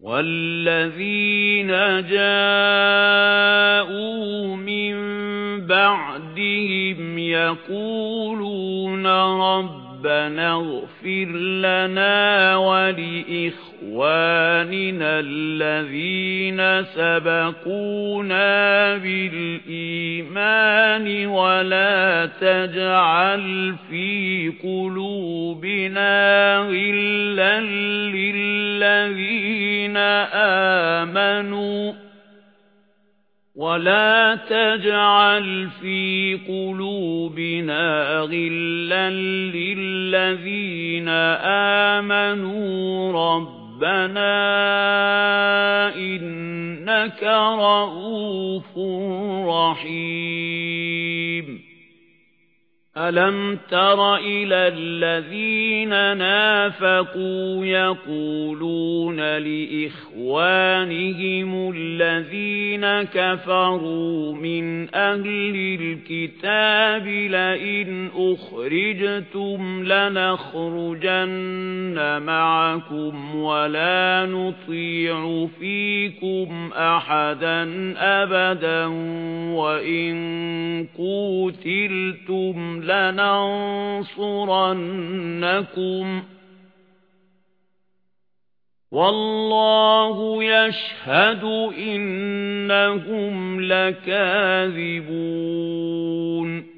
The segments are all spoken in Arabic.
وَالَّذِينَ جَاءُوا مِن بَعْدِهِمْ يَقُولُونَ رَبَّنَا اغْفِرْ لَنَا وَلِإِخْوَانِنَا الَّذِينَ سَبَقُونَا بِالْإِيمَانِ وَلَا تَجْعَلْ فِي قُلُوبِنَا غِلًّا لِّلَّذِينَ آمَنُوا وَلَا تَجْعَلْ فِي قُلُوبِنَا غِلًّا لِّلَّذِينَ آمَنُوا رَبَّنَا إِنَّكَ رَءُوفٌ رَّحِيمٌ أَلَمْ تَرَ إِلَى الَّذِينَ نَافَقُوا يَقُولُونَ لِإِخْوَانِهِمُ الَّذِينَ كَفَرُوا مِنْ أَهْلِ الْكِتَابِ لَئِنْ أُخْرِجْتُمْ لَنَخْرُجَنَّ مَعَكُمْ وَلَا نُطِيعُ فِيكُمْ أَحَدًا أَبَدًا وَإِنْ قُوتِلْتُمْ لَنَنصُرَنَّكُمْ. وَاللَّهُ يَشْهَدُ إِنَّهُمْ لَكَاذِبُونَ.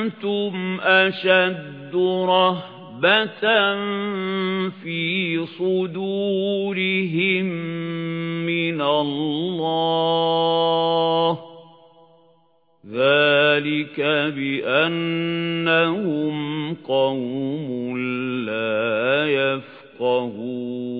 لَأَنْتُمْ أَشَدُّ رَهْبَةً فِي صُدُورِهِمْ مِنَ اللَّهِ ذَلِكَ بِأَنَّهُمْ قَوْمٌ لَّا يَفْقَهُونَ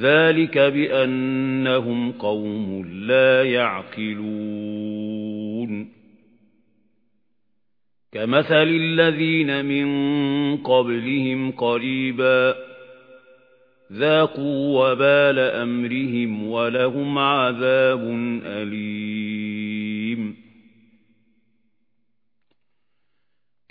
ذَلِكَ بِأَنَّهُمْ قَوْمٌ لَّا يَعْقِلُونَ. كَمَثَلِ الَّذِينَ مِن قَبْلِهِمْ قَرِيبًا ذَاقُوا وَبَالَ أَمْرِهِمْ وَلَهُمْ عَذَابٌ أَلِيمٌ.